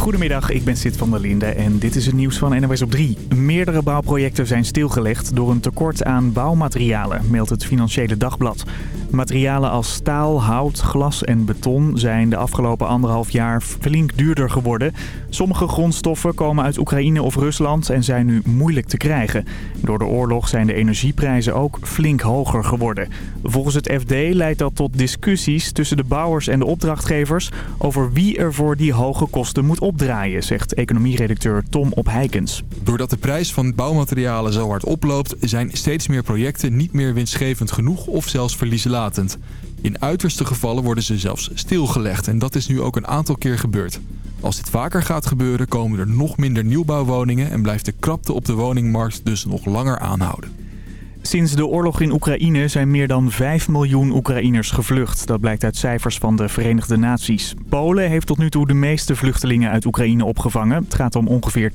Goedemiddag, ik ben Sid van der Linde en dit is het nieuws van NOS op 3. Meerdere bouwprojecten zijn stilgelegd door een tekort aan bouwmaterialen, meldt het Financiële Dagblad. Materialen als staal, hout, glas en beton zijn de afgelopen anderhalf jaar flink duurder geworden. Sommige grondstoffen komen uit Oekraïne of Rusland en zijn nu moeilijk te krijgen. Door de oorlog zijn de energieprijzen ook flink hoger geworden. Volgens het FD leidt dat tot discussies tussen de bouwers en de opdrachtgevers over wie er voor die hoge kosten moet opdraaien, zegt economieredacteur Tom Opheikens. Doordat de prijs van bouwmaterialen zo hard oploopt, zijn steeds meer projecten niet meer winstgevend genoeg of zelfs verlieslatend. In uiterste gevallen worden ze zelfs stilgelegd en dat is nu ook een aantal keer gebeurd. Als dit vaker gaat gebeuren komen er nog minder nieuwbouwwoningen en blijft de krapte op de woningmarkt dus nog langer aanhouden. Sinds de oorlog in Oekraïne zijn meer dan 5 miljoen Oekraïners gevlucht. Dat blijkt uit cijfers van de Verenigde Naties. Polen heeft tot nu toe de meeste vluchtelingen uit Oekraïne opgevangen. Het gaat om ongeveer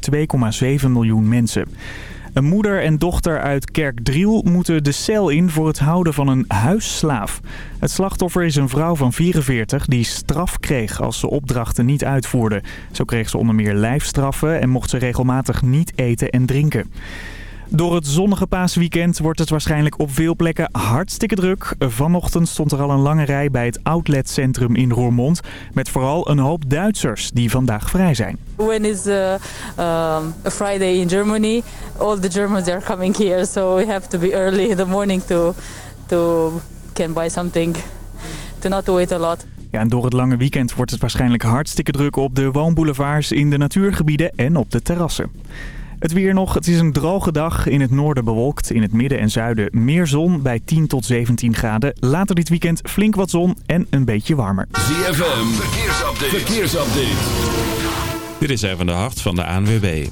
2,7 miljoen mensen. Een moeder en dochter uit Kerkdriel moeten de cel in voor het houden van een huisslaaf. Het slachtoffer is een vrouw van 44 die straf kreeg als ze opdrachten niet uitvoerde. Zo kreeg ze onder meer lijfstraffen en mocht ze regelmatig niet eten en drinken. Door het zonnige paasweekend wordt het waarschijnlijk op veel plekken hartstikke druk. Vanochtend stond er al een lange rij bij het outletcentrum in Roermond. Met vooral een hoop Duitsers die vandaag vrij zijn. When is uh, a Friday in Germany, all the Germans are coming here. So we have to be early in the morning to, to can buy something. To not wait a lot. Ja, en door het lange weekend wordt het waarschijnlijk hartstikke druk op de woonboulevards, in de natuurgebieden en op de terrassen. Het weer nog. Het is een droge dag. In het noorden bewolkt. In het midden en zuiden meer zon bij 10 tot 17 graden. Later dit weekend flink wat zon en een beetje warmer. ZFM. Verkeersupdate. Verkeersupdate. Dit is even de hart van de ANWB.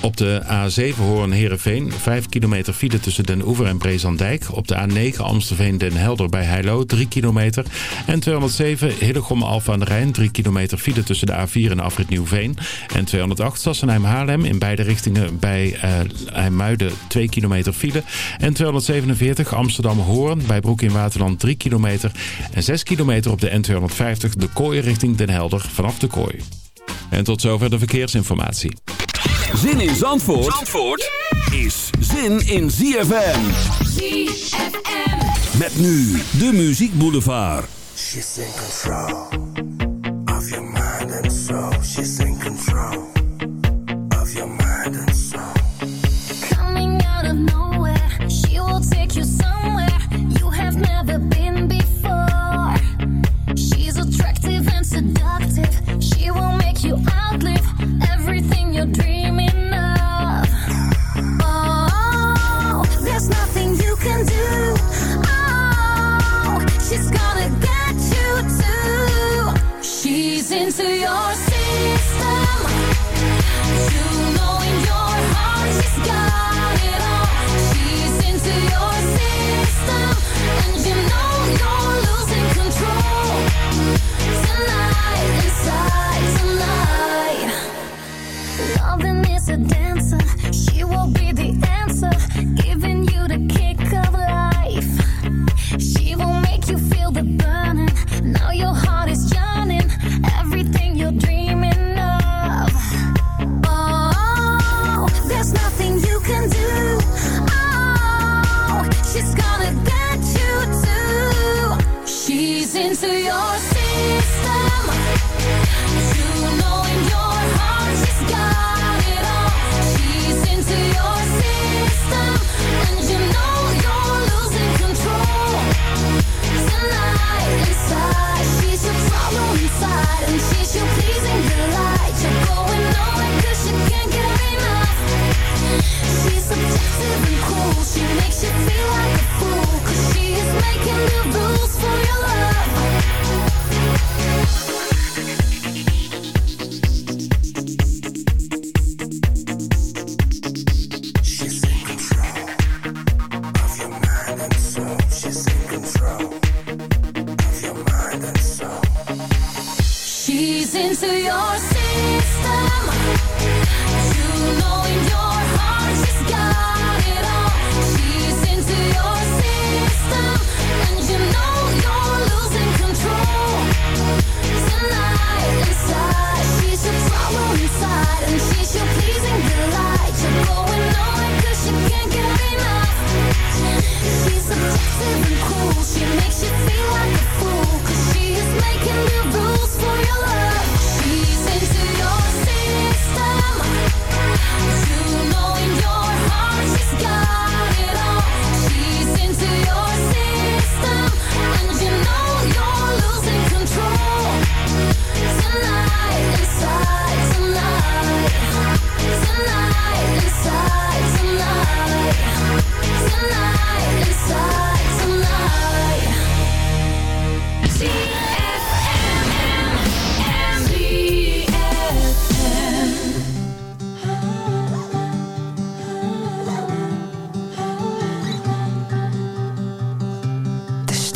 Op de A7 Hoorn-Herenveen, 5 kilometer file tussen Den Oever en Brezandijk. Op de A9 Amstelveen-Den Helder bij Heilo, 3 kilometer. En 207 Hillegom Alfa aan de Rijn, 3 kilometer file tussen de A4 en Afrit Nieuwveen. En 208 Sassenheim-Haarlem in beide richtingen bij uh, IJmuiden, 2 kilometer file. En 247 Amsterdam-Hoorn bij Broek in Waterland, 3 kilometer. En 6 kilometer op de N250 de Kooi richting Den Helder vanaf de Kooi. En tot zover de verkeersinformatie. Zin in Zandvoort, Zandvoort is zin in ZFM. ZFM. Met nu de Muziek Boulevard. She's in control of your mind and soul. She's in control of your mind and soul. Coming out of nowhere, she will take you somewhere you have never been before. She's attractive and seductive. She will make you outlive everything you're dreaming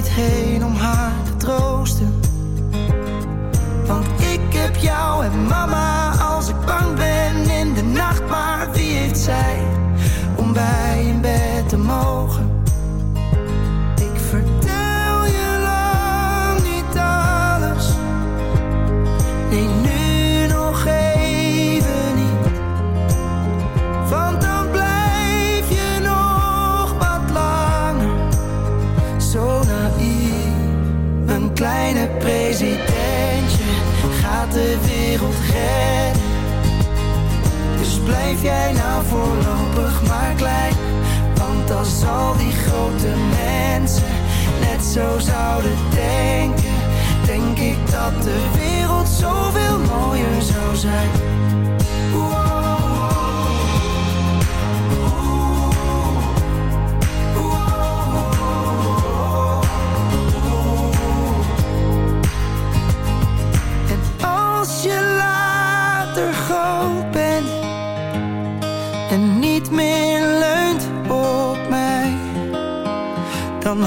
nooit heen om haar als al die grote mensen net zo zouden denken, denk ik dat de wereld zoveel mooier zou zijn.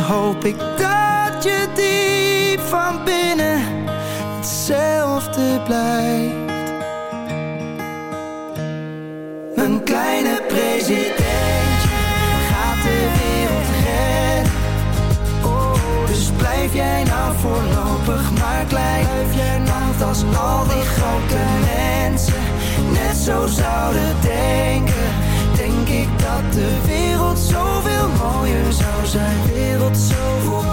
hoop ik dat je diep van binnen hetzelfde blijft. Een kleine president gaat de wereld redden. Oh, dus blijf jij nou voorlopig maar klein. Blijf jij nou als al die grote mensen net zo zouden denken. Denk ik dat de wereld zo mooier zou zijn, wereld zo voor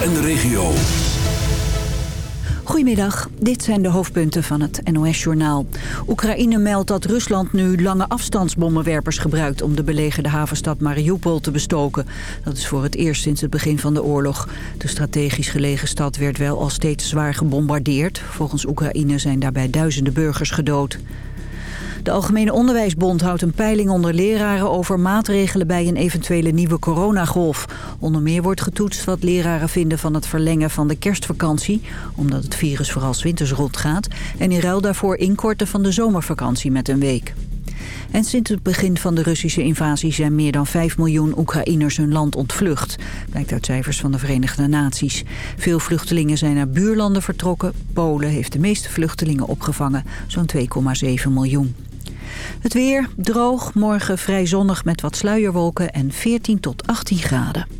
en de regio. Goedemiddag, dit zijn de hoofdpunten van het NOS-journaal. Oekraïne meldt dat Rusland nu lange afstandsbommenwerpers gebruikt... om de belegerde havenstad Mariupol te bestoken. Dat is voor het eerst sinds het begin van de oorlog. De strategisch gelegen stad werd wel al steeds zwaar gebombardeerd. Volgens Oekraïne zijn daarbij duizenden burgers gedood. De Algemene Onderwijsbond houdt een peiling onder leraren over maatregelen bij een eventuele nieuwe coronagolf. Onder meer wordt getoetst wat leraren vinden van het verlengen van de kerstvakantie, omdat het virus vooral winters rondgaat, en in ruil daarvoor inkorten van de zomervakantie met een week. En sinds het begin van de Russische invasie zijn meer dan 5 miljoen Oekraïners hun land ontvlucht. Blijkt uit cijfers van de Verenigde Naties. Veel vluchtelingen zijn naar buurlanden vertrokken. Polen heeft de meeste vluchtelingen opgevangen, zo'n 2,7 miljoen. Het weer droog, morgen vrij zonnig met wat sluierwolken en 14 tot 18 graden.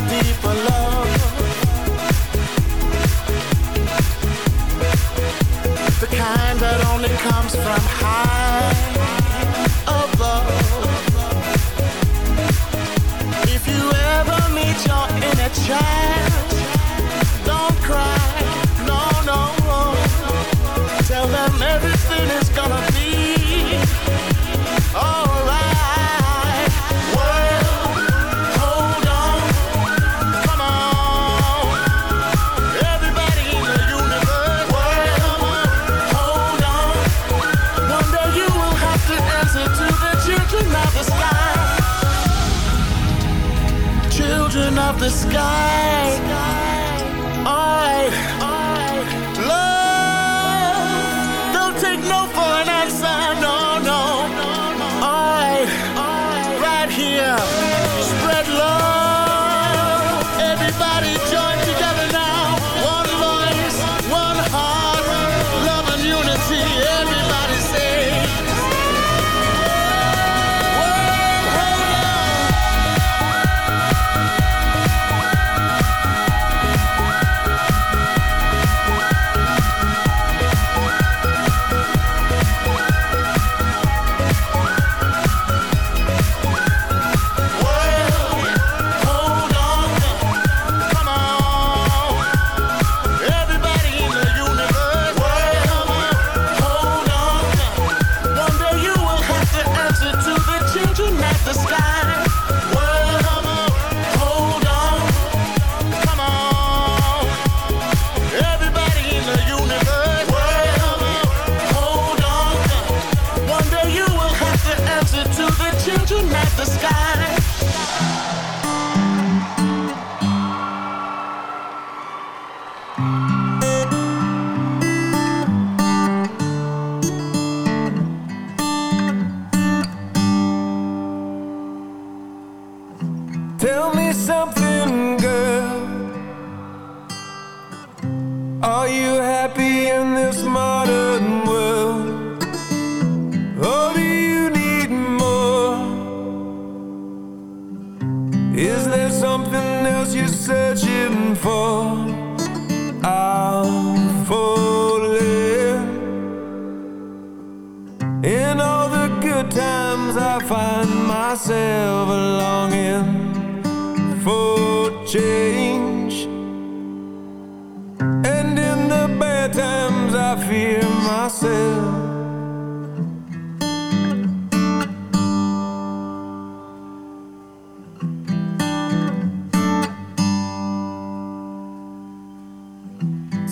deeper love.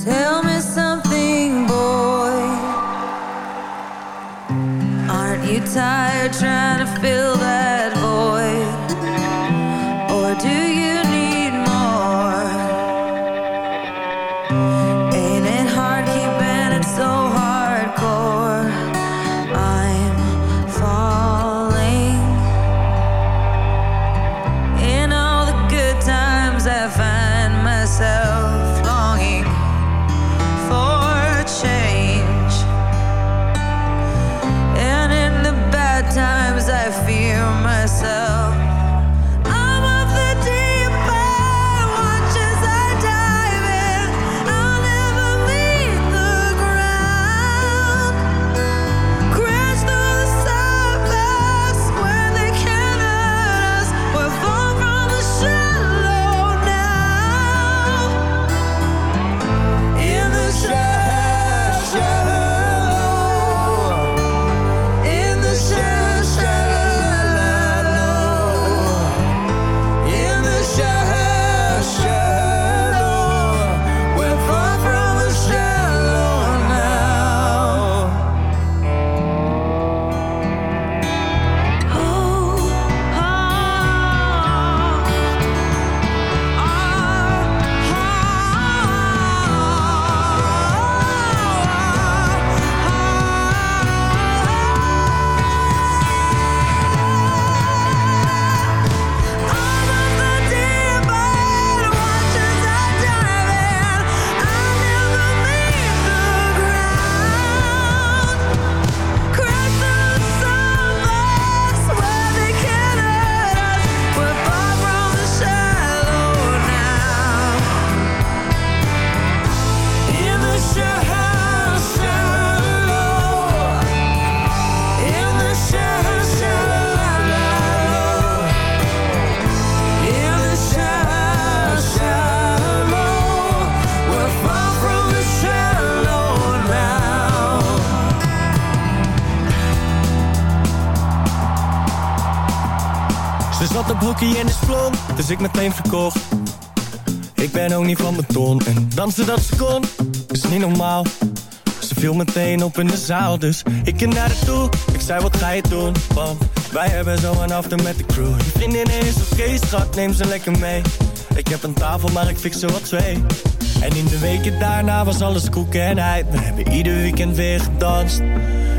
Tell me something, boy. Aren't you tired trying to fill dus ik meteen verkocht. Ik ben ook niet van beton en dansen dat ze kon, is niet normaal. Ze viel meteen op in de zaal, dus ik ging naar haar toe. Ik zei, wat ga je doen? Want wij hebben zo een after met de crew. Je vriendin is oké, schat, neem ze lekker mee. Ik heb een tafel, maar ik fix er wat twee. En in de weken daarna was alles koek en ei. We hebben ieder weekend weer gedanst.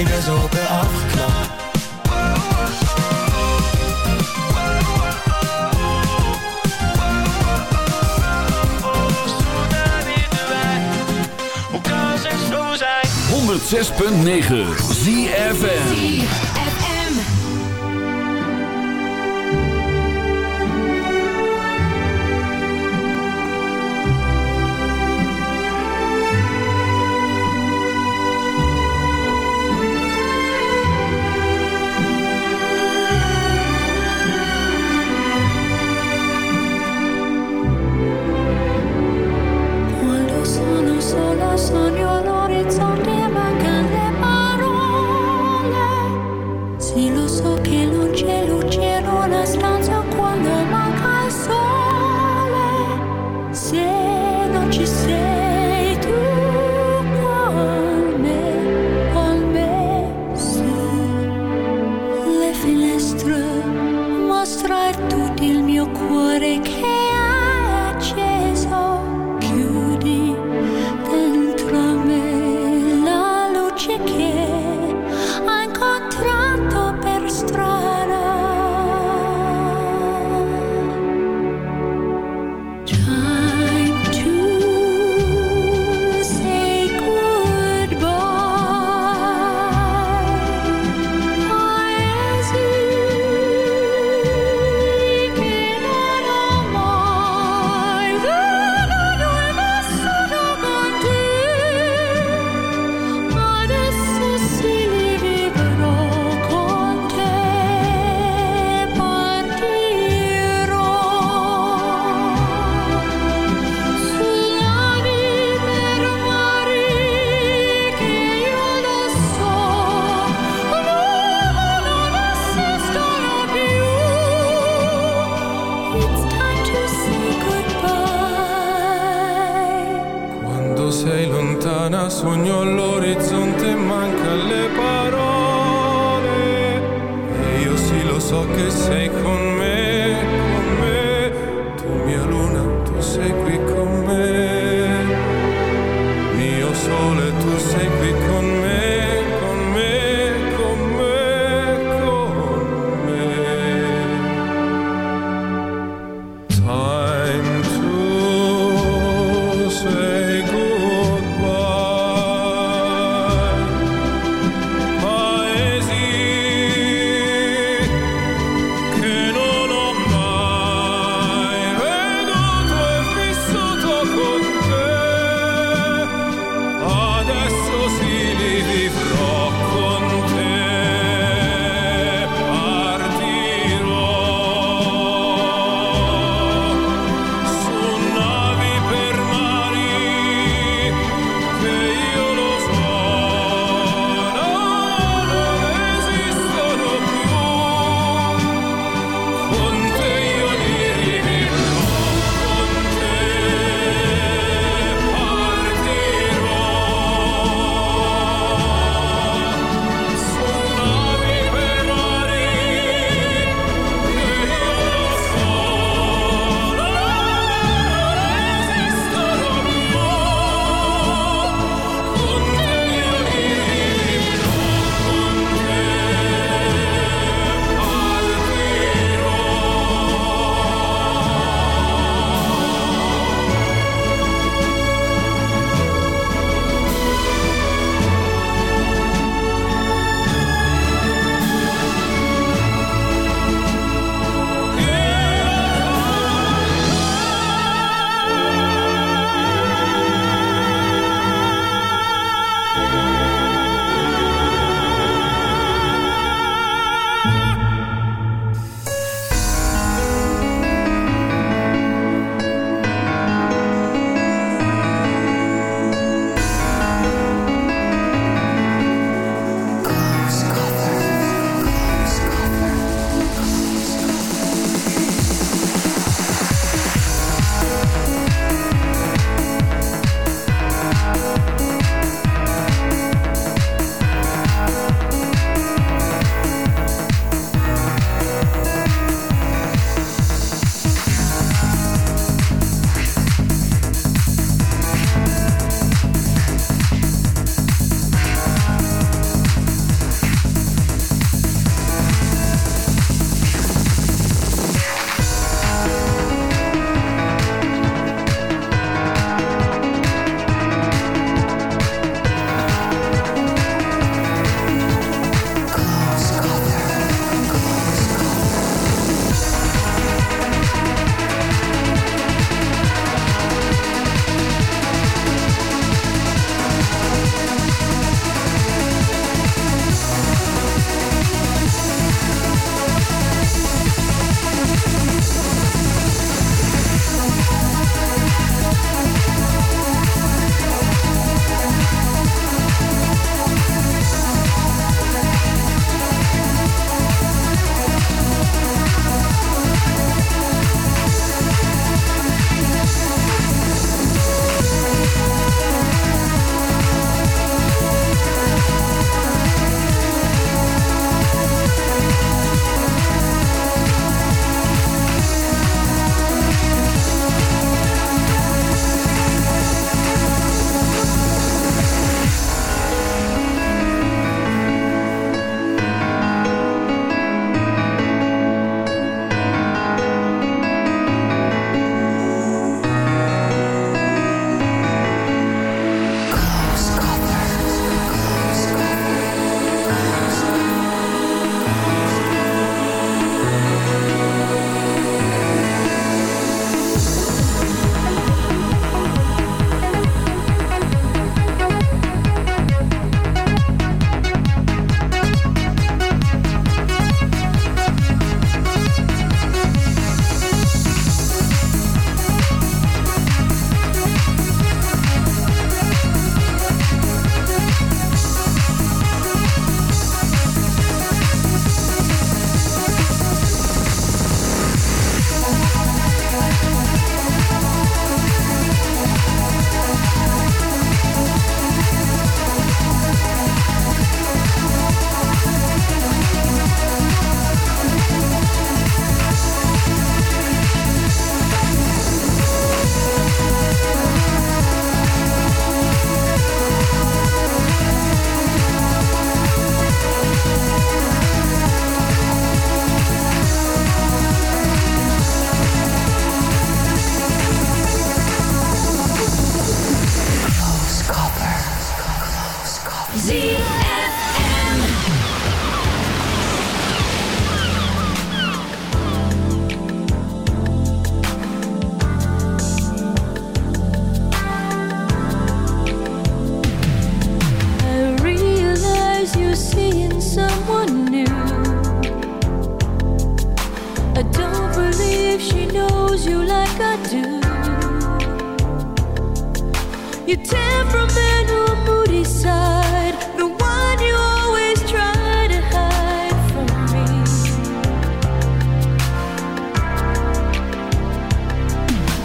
ik ben zo op afgeknapt Zo zijn. 106.9 ZFN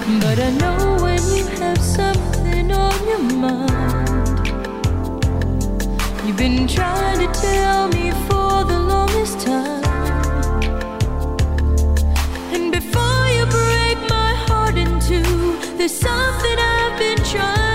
But I know when you have something on your mind. You've been trying to tell me for the longest time. And before you break my heart in two, there's something I've been trying.